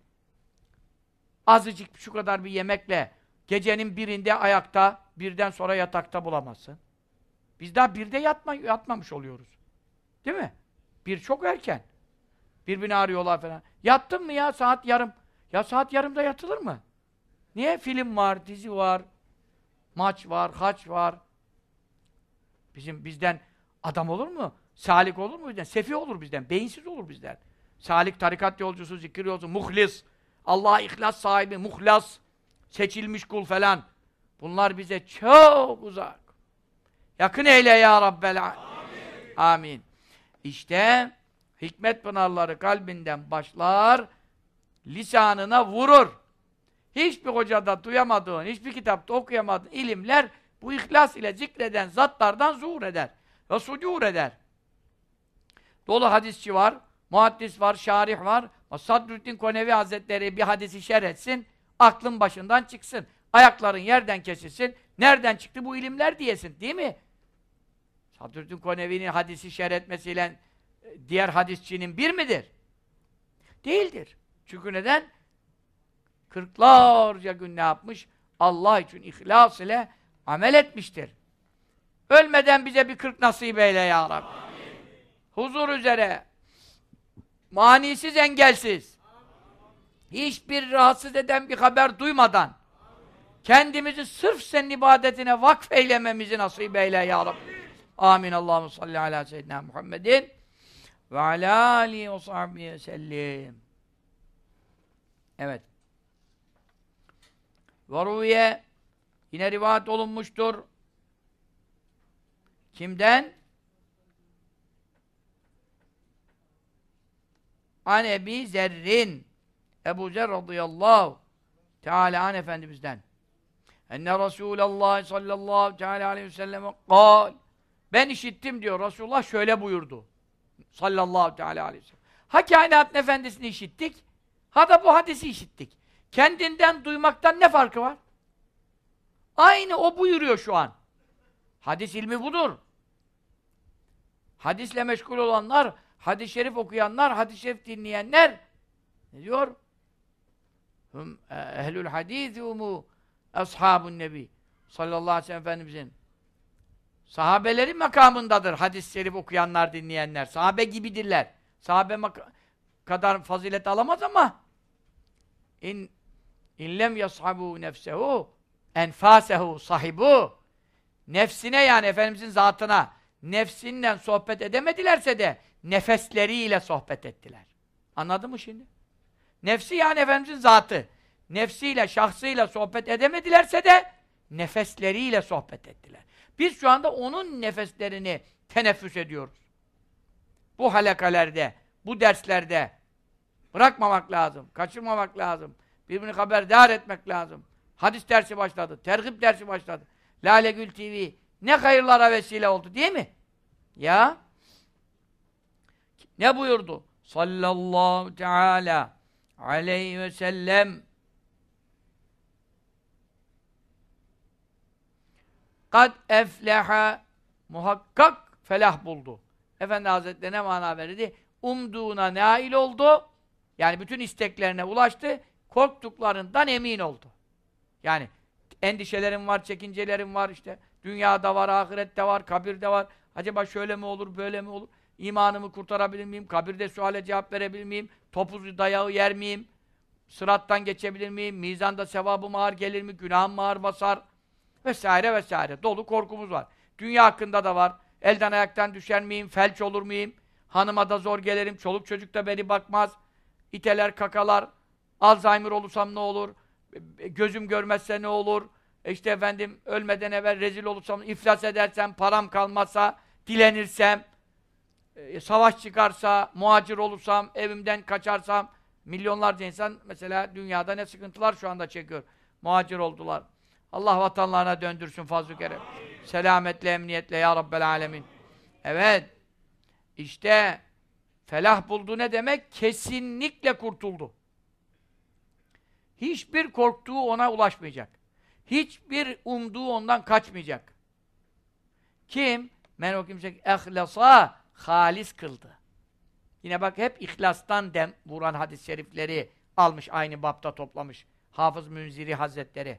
Azıcık şu kadar bir yemekle gecenin birinde ayakta, birden sonra yatakta bulamazsın. Biz daha birde yatma, yatmamış oluyoruz. Değil mi? Bir çok erken. Birbirini arıyorlar falan. Yattın mı ya saat yarım? Ya saat yarımda yatılır mı? Niye? Film var, dizi var. Maç var, haç var. Bizim bizden adam olur mu? Salik olur mu bizden? Sefi olur bizden. Beyinsiz olur bizden. Salik tarikat yolcusu, zikir yolcusu, muhlis. Allah'a ihlas sahibi, muhlas. Seçilmiş kul falan. Bunlar bize çok uzak. Yakın eyle ya Rabbel Amin. Amin. İşte hikmet pınarları kalbinden başlar, lisanına vurur. Hiçbir hocada duyamadığın, hiçbir kitapta okuyamadığın ilimler bu ihlas ile zikreden zatlardan zuhur eder. Ve sucur eder. Dolu hadisçi var, muhaddis var, şarih var. Sadrüddin Konevi Hazretleri bir hadisi şerh etsin, aklın başından çıksın. Ayakların yerden kesilsin. Nereden çıktı bu ilimler diyesin, değil mi? Sadrüddin Konevi'nin hadisi şerh etmesiyle e, diğer hadisçinin bir midir? Değildir. Çünkü neden? Kırklarca gün ne yapmış? Allah için ihlas ile amel etmiştir. Ölmeden bize bir kırk nasip eyle ya Rabbi. Huzur üzere, manisiz, engelsiz, hiçbir rahatsız eden bir haber duymadan, kendimizi sırf senin ibadetine vakfeylememizi nasip eyle ya Rabbi. Amin. Allahu salli ala seyyidina Muhammedin ve ala alihi ve sahbihi sellim. Evet. Varuye yine rivayet olunmuştur. Kimden? An Ebi Zerrin Ebu Zer radıyallahu Teala an Efendimiz'den enne Resulallah sallallahu teala aleyhi ve sellem kal ben işittim diyor Resulullah şöyle buyurdu sallallahu teala aleyhi ve sellem ha kainatın efendisini işittik ha da bu hadisi işittik kendinden duymaktan ne farkı var? Aynı o buyuruyor şu an. Hadis ilmi budur. Hadisle meşgul olanlar, hadis-i şerif okuyanlar, hadis-i şerif dinleyenler ne diyor? Hum e, ehlül hadis umu ashabun nebi sallallahu aleyhi ve sellem Efendimizin sahabelerin makamındadır hadis-i şerif okuyanlar, dinleyenler. Sahabe gibidirler. Sahabe kadar fazilet alamaz ama in İllem yashabu nefsehu enfasehu sahibu nefsine yani Efendimizin zatına nefsinden sohbet edemedilerse de nefesleriyle sohbet ettiler. Anladın mı şimdi? Nefsi yani Efendimizin zatı. Nefsiyle, şahsıyla sohbet edemedilerse de nefesleriyle sohbet ettiler. Biz şu anda onun nefeslerini teneffüs ediyoruz. Bu halakalerde, bu derslerde bırakmamak lazım, kaçırmamak lazım. Birbirini haberdar etmek lazım. Hadis dersi başladı, tergip dersi başladı. Lale Gül TV ne hayırlara vesile oldu değil mi? Ya ne buyurdu? Sallallahu teala aleyhi ve sellem Kad efleha muhakkak felah buldu. Efendi Hazretleri ne mana verdi? Umduğuna nail oldu. Yani bütün isteklerine ulaştı korktuklarından emin oldu. Yani endişelerim var, çekincelerim var işte. Dünyada var, ahirette var, kabirde var. Acaba şöyle mi olur, böyle mi olur? İmanımı kurtarabilir miyim? Kabirde suale cevap verebilir miyim? Topuz dayağı yer miyim? Sırattan geçebilir miyim? Mizanda sevabım ağır gelir mi? Günahım ağır basar? Vesaire vesaire. Dolu korkumuz var. Dünya hakkında da var. Elden ayaktan düşer miyim? Felç olur muyum? Hanıma da zor gelirim. Çoluk çocuk da beni bakmaz. İteler, kakalar. Alzheimer olursam ne olur? Gözüm görmezse ne olur? İşte efendim ölmeden evvel rezil olursam, iflas edersem, param kalmazsa, dilenirsem, e, savaş çıkarsa, muhacir olursam, evimden kaçarsam, milyonlarca insan mesela dünyada ne sıkıntılar şu anda çekiyor. Muhacir oldular. Allah vatanlarına döndürsün fazl-ı kerem. Selametle, emniyetle ya Rabbel alemin. Evet. İşte felah buldu ne demek? Kesinlikle kurtuldu. Hiçbir korktuğu ona ulaşmayacak. Hiçbir umduğu ondan kaçmayacak. Kim? Men o kimse ehlasa halis kıldı. Yine bak hep ihlastan dem vuran hadis-i şerifleri almış aynı bapta toplamış. Hafız Münziri Hazretleri.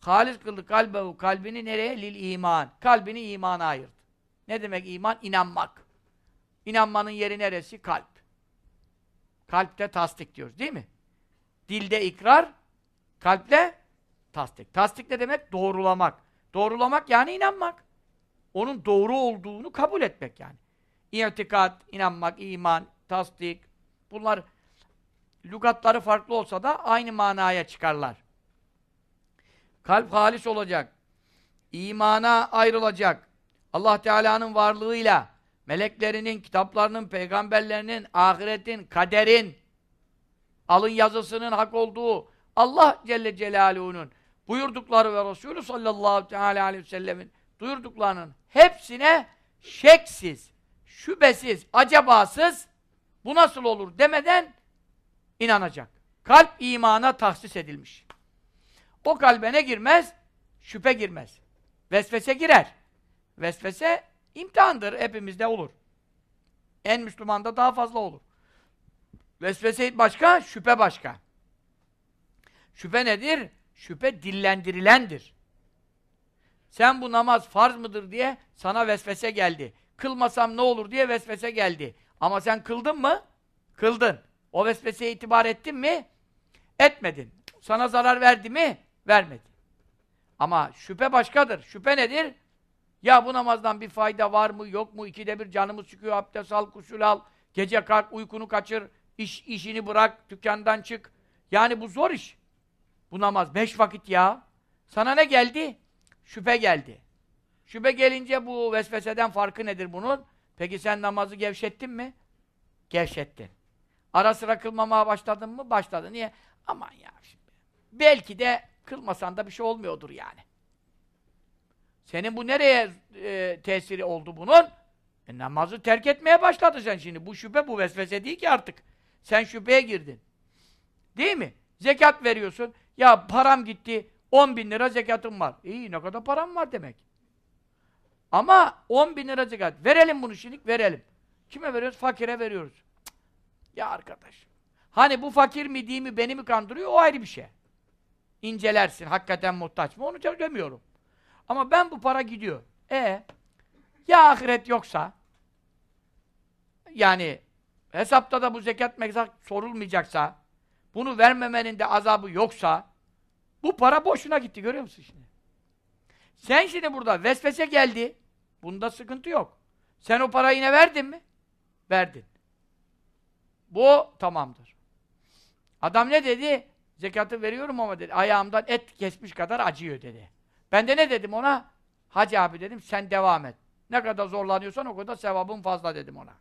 Halis kıldı kalbehu kalbini nereye? Lil iman. Kalbini imana ayırdı. Ne demek iman? İnanmak. İnanmanın yeri neresi? Kalp. Kalpte tasdik diyoruz değil mi? Dilde ikrar, kalple tasdik. Tasdik ne demek? Doğrulamak. Doğrulamak yani inanmak. Onun doğru olduğunu kabul etmek yani. İtikat, inanmak, iman, tasdik. Bunlar lügatları farklı olsa da aynı manaya çıkarlar. Kalp halis olacak. İmana ayrılacak. Allah Teala'nın varlığıyla, meleklerinin, kitaplarının, peygamberlerinin, ahiretin, kaderin, alın yazısının hak olduğu, Allah Celle Celaluhu'nun buyurdukları ve Resulü sallallahu teala aleyhi ve sellemin duyurduklarının hepsine şeksiz, şüphesiz, acabasız bu nasıl olur demeden inanacak. Kalp imana tahsis edilmiş. O kalbe ne girmez? Şüphe girmez. Vesvese girer. Vesvese imtihandır. Hepimizde olur. En Müslümanda daha fazla olur. Vesvese başka, şüphe başka. Şüphe nedir? Şüphe dillendirilendir. Sen bu namaz farz mıdır diye sana vesvese geldi. Kılmasam ne olur diye vesvese geldi. Ama sen kıldın mı? Kıldın. O vesveseye itibar ettin mi? Etmedin. Sana zarar verdi mi? Vermedi. Ama şüphe başkadır. Şüphe nedir? Ya bu namazdan bir fayda var mı, yok mu? İkide bir canımı sıkıyor, abdest al, kusul al. Gece kalk, uykunu kaçır, iş, işini bırak, dükkandan çık. Yani bu zor iş. Bu namaz beş vakit ya. Sana ne geldi? Şüphe geldi. Şüphe gelince bu vesveseden farkı nedir bunun? Peki sen namazı gevşettin mi? Gevşettin. Ara sıra kılmamaya başladın mı? Başladı. Niye? Aman ya şimdi. Belki de kılmasan da bir şey olmuyordur yani. Senin bu nereye e, tesiri oldu bunun? E, namazı terk etmeye başladı sen şimdi. Bu şüphe, bu vesvese değil ki artık. Sen şüpheye girdin. Değil mi? Zekat veriyorsun. Ya param gitti, 10 bin lira zekatım var. İyi, ne kadar param var demek. Ama 10 bin lira zekat. Verelim bunu şimdi, verelim. Kime veriyoruz? Fakire veriyoruz. Cık. Ya arkadaş. Hani bu fakir mi değil mi, beni mi kandırıyor? O ayrı bir şey. İncelersin, hakikaten muhtaç mı? Onu demiyorum. Ama ben bu para gidiyor. E ya ahiret yoksa yani hesapta da bu zekat mekzat sorulmayacaksa bunu vermemenin de azabı yoksa bu para boşuna gitti görüyor musun şimdi? Sen şimdi burada vesvese geldi. Bunda sıkıntı yok. Sen o parayı yine verdin mi? Verdin. Bu tamamdır. Adam ne dedi? Zekatı veriyorum ama dedi. Ayağımdan et kesmiş kadar acıyor dedi. Ben de ne dedim ona? Hacı abi dedim sen devam et. Ne kadar zorlanıyorsan o kadar sevabın fazla dedim ona.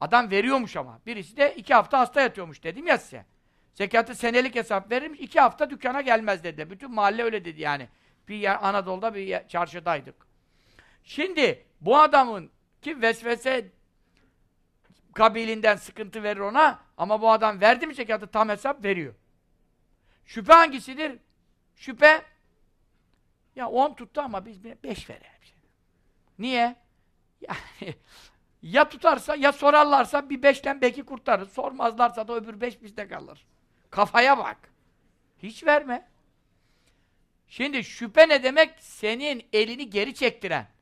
Adam veriyormuş ama. Birisi de iki hafta hasta yatıyormuş dedim ya size. Zekatı senelik hesap verirmiş, iki hafta dükkana gelmez dedi. Bütün mahalle öyle dedi yani. Bir yer, Anadolu'da bir yer, çarşıdaydık. Şimdi bu adamın ki vesvese kabilinden sıkıntı verir ona ama bu adam verdi mi zekatı tam hesap veriyor. Şüphe hangisidir? Şüphe ya 10 tuttu ama biz 5 verelim. Niye? Yani ya tutarsa ya sorarlarsa bir beşten belki kurtarır. Sormazlarsa da öbür beş bizde kalır. Kafaya bak. Hiç verme. Şimdi şüphe ne demek? Senin elini geri çektiren.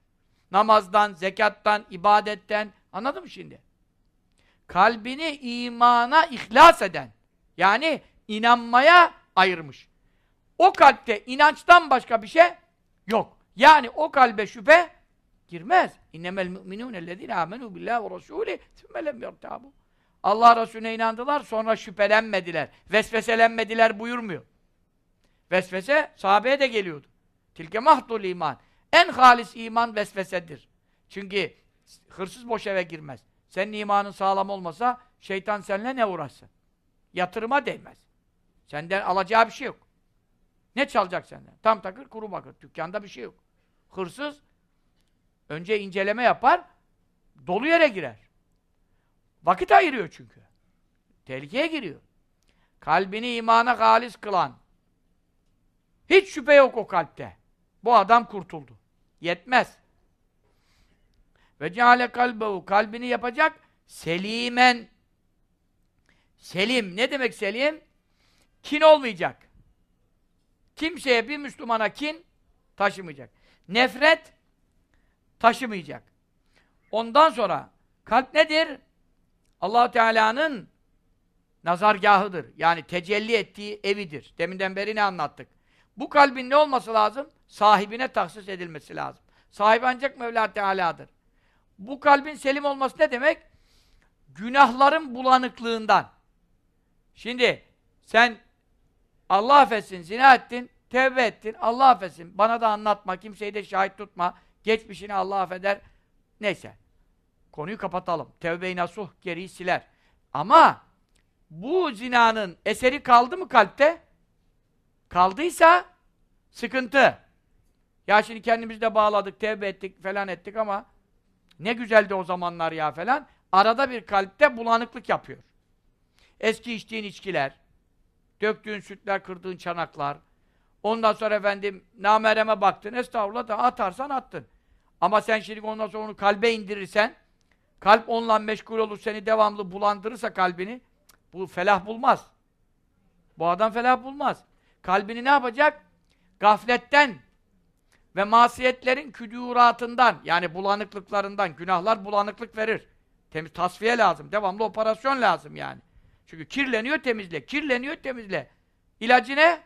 Namazdan, zekattan, ibadetten. Anladın mı şimdi? Kalbini imana ihlas eden. Yani inanmaya ayırmış. O kalpte inançtan başka bir şey yok. Yani o kalbe şüphe girmez. İnnemel mu'minûnellezîne âmenû billâhi ve rasûlih sümme lem yertâbû. Allah Resulüne inandılar, sonra şüphelenmediler, vesveselenmediler buyurmuyor. Vesvese sahabeye de geliyordu. Tilke mahdul iman. En halis iman vesvesedir. Çünkü hırsız boş eve girmez. Senin imanın sağlam olmasa şeytan seninle ne uğraşsın? Yatırıma değmez. Senden alacağı bir şey yok. Ne çalacak senden? Tam takır kuru bakır. Dükkanda bir şey yok. Hırsız önce inceleme yapar, dolu yere girer. Vakit ayırıyor çünkü. Tehlikeye giriyor. Kalbini imana halis kılan, hiç şüphe yok o kalpte. Bu adam kurtuldu. Yetmez. Ve ceale kalbehu kalbini yapacak selimen selim. Ne demek selim? Kin olmayacak. Kimseye bir Müslümana kin taşımayacak. Nefret taşımayacak. Ondan sonra kalp nedir? allah Teala'nın nazargahıdır. Yani tecelli ettiği evidir. Deminden beri ne anlattık? Bu kalbin ne olması lazım? Sahibine tahsis edilmesi lazım. Sahibi ancak Mevla Teala'dır. Bu kalbin selim olması ne demek? Günahların bulanıklığından. Şimdi sen Allah affetsin, zina ettin, tevbe ettin, Allah affetsin. Bana da anlatma, kimseyi de şahit tutma. Geçmişini Allah affeder. Neyse. Konuyu kapatalım. Tevbe-i nasuh geriyi siler. Ama bu zinanın eseri kaldı mı kalpte? Kaldıysa sıkıntı. Ya şimdi kendimizi de bağladık, tevbe ettik falan ettik ama ne güzeldi o zamanlar ya falan. Arada bir kalpte bulanıklık yapıyor. Eski içtiğin içkiler, döktüğün sütler, kırdığın çanaklar, ondan sonra efendim namereme baktın, estağfurullah da atarsan attın. Ama sen şimdi ondan sonra onu kalbe indirirsen, kalp onunla meşgul olur, seni devamlı bulandırırsa kalbini, bu felah bulmaz. Bu adam felah bulmaz. Kalbini ne yapacak? Gafletten ve masiyetlerin küdüratından, yani bulanıklıklarından, günahlar bulanıklık verir. Temiz tasfiye lazım, devamlı operasyon lazım yani. Çünkü kirleniyor temizle, kirleniyor temizle. İlacı ne?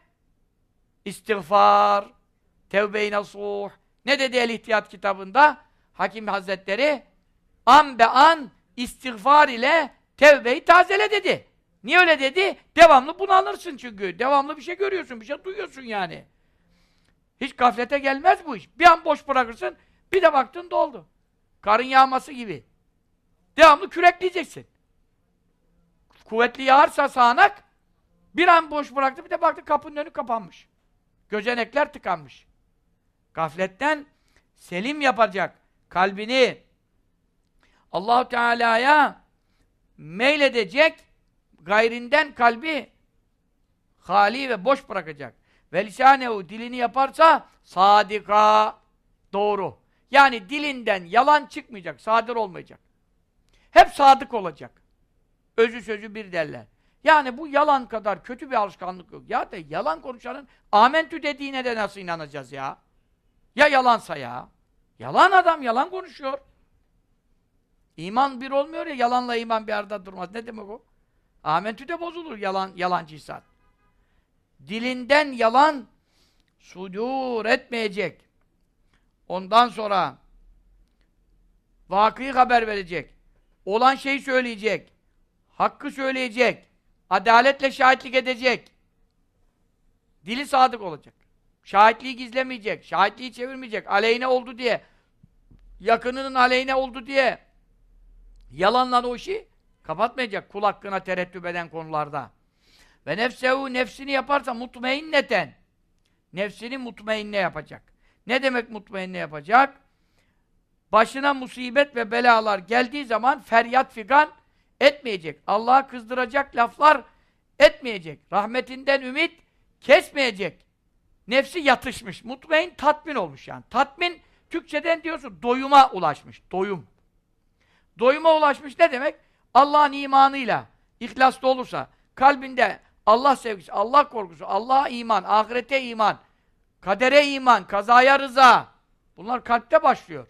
İstiğfar, tevbe-i nasuh. Ne dedi El İhtiyat kitabında? Hakim Hazretleri an be an istiğfar ile tevbeyi tazele dedi. Niye öyle dedi? Devamlı bunalırsın çünkü. Devamlı bir şey görüyorsun, bir şey duyuyorsun yani. Hiç gaflete gelmez bu iş. Bir an boş bırakırsın, bir de baktın doldu. Karın yağması gibi. Devamlı kürekleyeceksin. Kuvvetli yağarsa sağanak, bir an boş bıraktı, bir de baktı kapının önü kapanmış. Gözenekler tıkanmış. Gafletten selim yapacak kalbini Allahu Teala'ya meyledecek, gayrinden kalbi hali ve boş bırakacak. Ve lisanehu dilini yaparsa sadika doğru. Yani dilinden yalan çıkmayacak, sadır olmayacak. Hep sadık olacak. Özü sözü bir derler. Yani bu yalan kadar kötü bir alışkanlık yok. Ya da yalan konuşanın amentü dediğine de nasıl inanacağız ya? Ya yalansa ya? Yalan adam, yalan konuşuyor. İman bir olmuyor ya, yalanla iman bir arada durmaz. Ne demek o? Amentü de bozulur yalan, yalancıysan. Dilinden yalan sudur etmeyecek. Ondan sonra vakıyı haber verecek. Olan şeyi söyleyecek. Hakkı söyleyecek. Adaletle şahitlik edecek. Dili sadık olacak. Şahitliği gizlemeyecek. Şahitliği çevirmeyecek. Aleyhine oldu diye. Yakınının aleyhine oldu diye. Yalanla o işi kapatmayacak. Kul hakkına tereddüt eden konularda. Ve nefsehu nefsini yaparsa mutmainneten. Nefsini mutmainne yapacak. Ne demek mutmainne yapacak? Başına musibet ve belalar geldiği zaman feryat figan etmeyecek. Allah'a kızdıracak laflar etmeyecek. Rahmetinden ümit kesmeyecek. Nefsi yatışmış. Mutmain tatmin olmuş yani. Tatmin Türkçeden diyorsun doyuma ulaşmış. Doyum. Doyuma ulaşmış ne demek? Allah'ın imanıyla ihlaslı olursa kalbinde Allah sevgisi, Allah korkusu, Allah'a iman, ahirete iman, kadere iman, kazaya rıza. Bunlar kalpte başlıyor.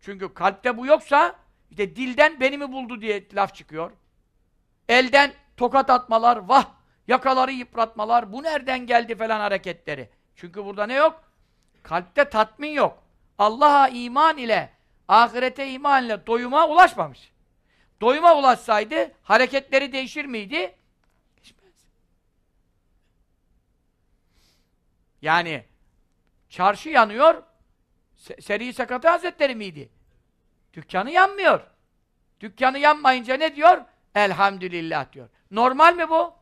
Çünkü kalpte bu yoksa işte dilden beni mi buldu diye laf çıkıyor. Elden tokat atmalar, vah, yakaları yıpratmalar, bu nereden geldi falan hareketleri. Çünkü burada ne yok? Kalpte tatmin yok. Allah'a iman ile, ahirete iman ile doyuma ulaşmamış. Doyuma ulaşsaydı hareketleri değişir miydi? Yani çarşı yanıyor, Seri Sakatı Hazretleri miydi? Dükkanı yanmıyor. Dükkanı yanmayınca ne diyor? Elhamdülillah diyor. Normal mi bu?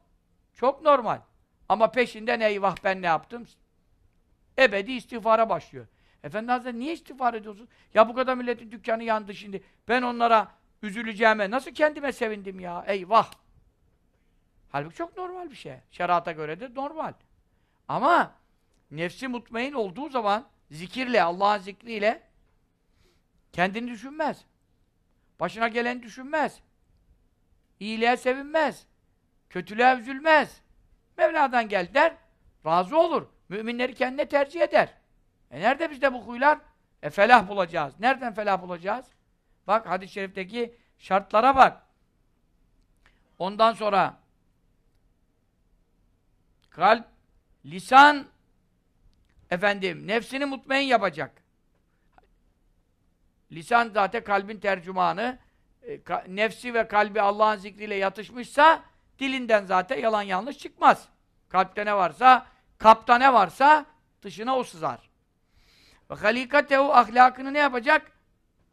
Çok normal. Ama peşinden eyvah ben ne yaptım? Ebedi istiğfara başlıyor. Efendi Hazretleri niye istiğfar ediyorsun? Ya bu kadar milletin dükkanı yandı şimdi. Ben onlara üzüleceğime nasıl kendime sevindim ya? Eyvah! Halbuki çok normal bir şey. Şerata göre de normal. Ama nefsi mutmain olduğu zaman zikirle, Allah'ın zikriyle kendini düşünmez. Başına gelen düşünmez. İyiliğe sevinmez. Kötülüğe üzülmez. Mevla'dan gel der, razı olur. Müminleri kendine tercih eder. E nerede bizde bu huylar? E felah bulacağız. Nereden felah bulacağız? Bak hadis-i şerifteki şartlara bak. Ondan sonra kalp, lisan, efendim nefsini mutmain yapacak. Lisan zaten kalbin tercümanı. E, nefsi ve kalbi Allah'ın zikriyle yatışmışsa dilinden zaten yalan yanlış çıkmaz. Kalpte ne varsa, kapta ne varsa dışına o sızar. Ve halikatehu ahlakını ne yapacak?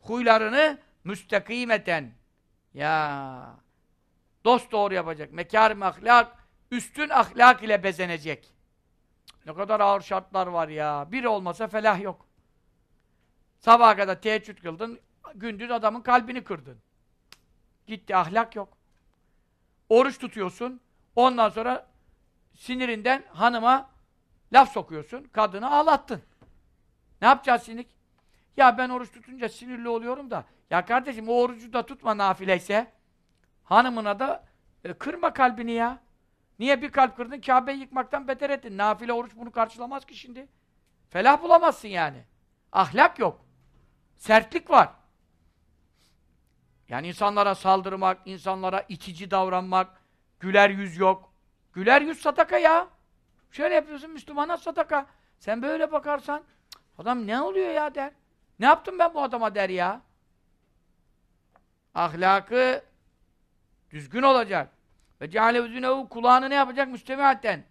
Huylarını müstakimeten. Ya dost doğru yapacak. Mekârim ahlak, üstün ahlak ile bezenecek. Ne kadar ağır şartlar var ya. Biri olmasa felah yok. Sabaha kadar teheccüd kıldın, gündüz adamın kalbini kırdın. Gitti, ahlak yok. Oruç tutuyorsun, ondan sonra sinirinden hanıma laf sokuyorsun, kadını ağlattın. Ne yapacağız sinik? Ya ben oruç tutunca sinirli oluyorum da, ya kardeşim o orucu da tutma nafileyse, hanımına da e, kırma kalbini ya. Niye bir kalp kırdın? Kabe'yi yıkmaktan beter ettin. Nafile oruç bunu karşılamaz ki şimdi. Felah bulamazsın yani. Ahlak yok. Sertlik var. Yani insanlara saldırmak, insanlara itici davranmak, güler yüz yok. Güler yüz sadaka ya. Şöyle yapıyorsun Müslümana sadaka. Sen böyle bakarsan adam ne oluyor ya der. Ne yaptım ben bu adama der ya. Ahlakı düzgün olacak. Ve ceale üzünehu kulağını ne yapacak? Müstemiatten.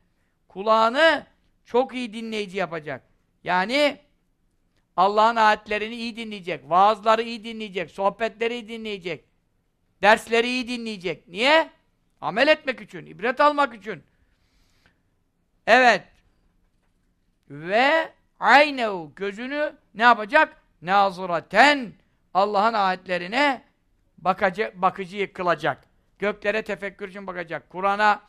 Kulağını çok iyi dinleyici yapacak. Yani Allah'ın ayetlerini iyi dinleyecek, vaazları iyi dinleyecek, sohbetleri iyi dinleyecek, dersleri iyi dinleyecek. Niye? Amel etmek için, ibret almak için. Evet. Ve aynehu gözünü ne yapacak? Nazıraten Allah'ın ayetlerine bakıcı, bakıcı kılacak. Göklere tefekkür için bakacak. Kur'an'a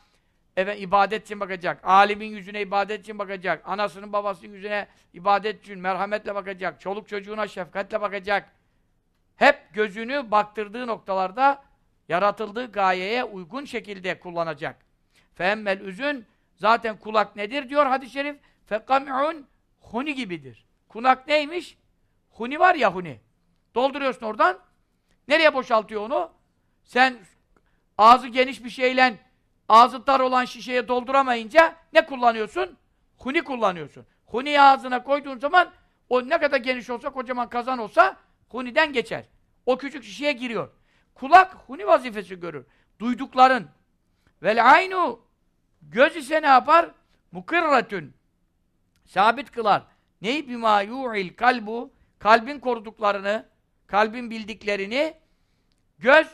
evet, ibadet için bakacak. Alimin yüzüne ibadet için bakacak. Anasının babasının yüzüne ibadet için merhametle bakacak. Çoluk çocuğuna şefkatle bakacak. Hep gözünü baktırdığı noktalarda yaratıldığı gayeye uygun şekilde kullanacak. Femmel üzün zaten kulak nedir diyor hadis-i şerif? Fekami'un huni gibidir. Kunak neymiş? Huni var ya huni. Dolduruyorsun oradan. Nereye boşaltıyor onu? Sen ağzı geniş bir şeyle ağzı dar olan şişeye dolduramayınca ne kullanıyorsun? Huni kullanıyorsun. Huniyi ağzına koyduğun zaman o ne kadar geniş olsa, kocaman kazan olsa huniden geçer. O küçük şişeye giriyor. Kulak huni vazifesi görür. Duydukların. Vel aynu göz ise ne yapar? Mukirretün. Sabit kılar. Neyi bima yu'il kalbu? Kalbin koruduklarını, kalbin bildiklerini göz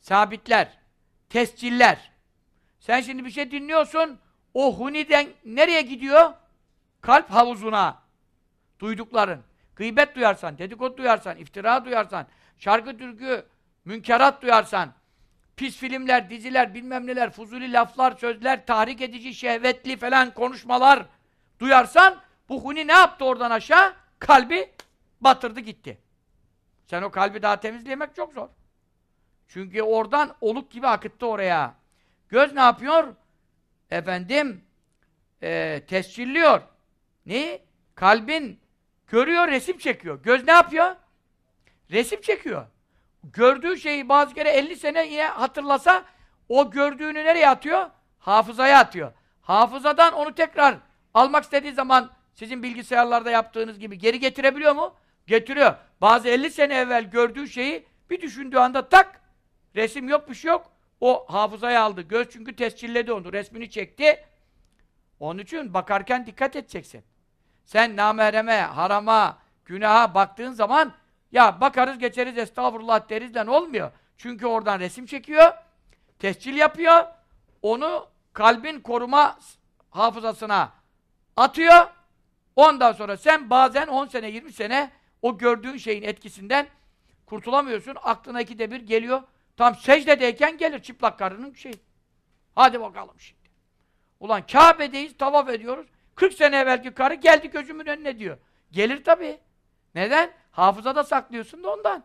sabitler, tesciller. Sen şimdi bir şey dinliyorsun, o huniden nereye gidiyor? Kalp havuzuna. Duydukların. Gıybet duyarsan, dedikodu duyarsan, iftira duyarsan, şarkı türkü, münkerat duyarsan, pis filmler, diziler, bilmem neler, fuzuli laflar, sözler, tahrik edici, şehvetli falan konuşmalar duyarsan, bu huni ne yaptı oradan aşağı? Kalbi batırdı gitti. Sen o kalbi daha temizlemek çok zor. Çünkü oradan oluk gibi akıttı oraya. Göz ne yapıyor? Efendim, e, tescilliyor. Neyi? Kalbin görüyor, resim çekiyor. Göz ne yapıyor? Resim çekiyor. Gördüğü şeyi bazı kere 50 sene yine hatırlasa o gördüğünü nereye atıyor? Hafızaya atıyor. Hafızadan onu tekrar almak istediği zaman sizin bilgisayarlarda yaptığınız gibi geri getirebiliyor mu? Getiriyor. Bazı 50 sene evvel gördüğü şeyi bir düşündüğü anda tak resim yok bir şey yok. O hafızaya aldı. Göz çünkü tescilledi onu. Resmini çekti. Onun için bakarken dikkat edeceksin. Sen namereme, harama, günaha baktığın zaman ya bakarız geçeriz estağfurullah deriz lan olmuyor. Çünkü oradan resim çekiyor, tescil yapıyor, onu kalbin koruma hafızasına atıyor. Ondan sonra sen bazen 10 sene, 20 sene o gördüğün şeyin etkisinden kurtulamıyorsun. Aklına ikide bir geliyor. Tam secdedeyken gelir çıplak karının şey. Hadi bakalım şimdi. Ulan Kabe'deyiz, tavaf ediyoruz. 40 sene evvelki karı geldi gözümün önüne diyor. Gelir tabii. Neden? Hafızada saklıyorsun da ondan.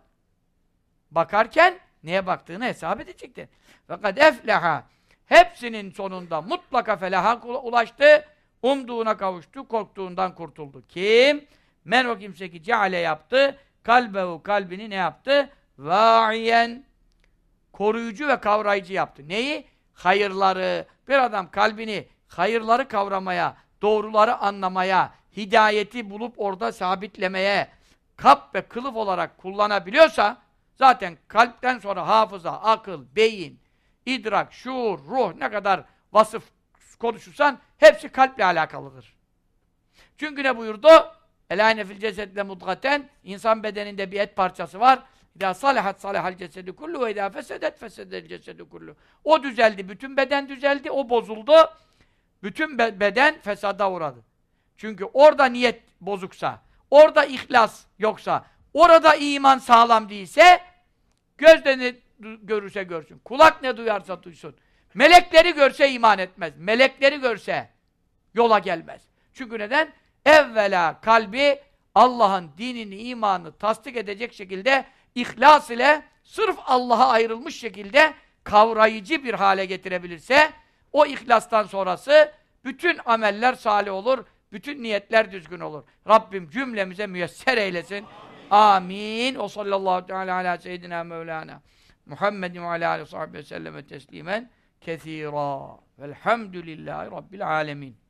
Bakarken neye baktığını hesap edecektin. Fakat efleha hepsinin sonunda mutlaka felaha ulaştı. Umduğuna kavuştu, korktuğundan kurtuldu. Kim? Men o kimse ki ceale yaptı. Kalbehu kalbini ne yaptı? Va'iyen koruyucu ve kavrayıcı yaptı. Neyi? Hayırları. Bir adam kalbini hayırları kavramaya, doğruları anlamaya, hidayeti bulup orada sabitlemeye kap ve kılıf olarak kullanabiliyorsa zaten kalpten sonra hafıza, akıl, beyin, idrak, şuur, ruh ne kadar vasıf konuşursan hepsi kalple alakalıdır. Çünkü ne buyurdu? Elâne fil cesedle mudgaten insan bedeninde bir et parçası var. İdâ salihat salihal cesedi kullu ve idâ fesedet fesedel cesedi kullu. O düzeldi, bütün beden düzeldi, o bozuldu. Bütün be beden fesada uğradı. Çünkü orada niyet bozuksa, orada ihlas yoksa, orada iman sağlam değilse, gözde ne görürse görsün, kulak ne duyarsa duysun. Melekleri görse iman etmez. Melekleri görse yola gelmez. Çünkü neden? Evvela kalbi Allah'ın dinini, imanını tasdik edecek şekilde ihlas ile sırf Allah'a ayrılmış şekilde kavrayıcı bir hale getirebilirse o ihlastan sonrası bütün ameller salih olur, bütün niyetler düzgün olur. Rabbim cümlemize müyesser eylesin. Amin. O sallallahu teala ala seyyidina Mevlana Muhammedin ve ala aleyhi ve selleme teslimen kethira. Velhamdülillahi Rabbil alemin.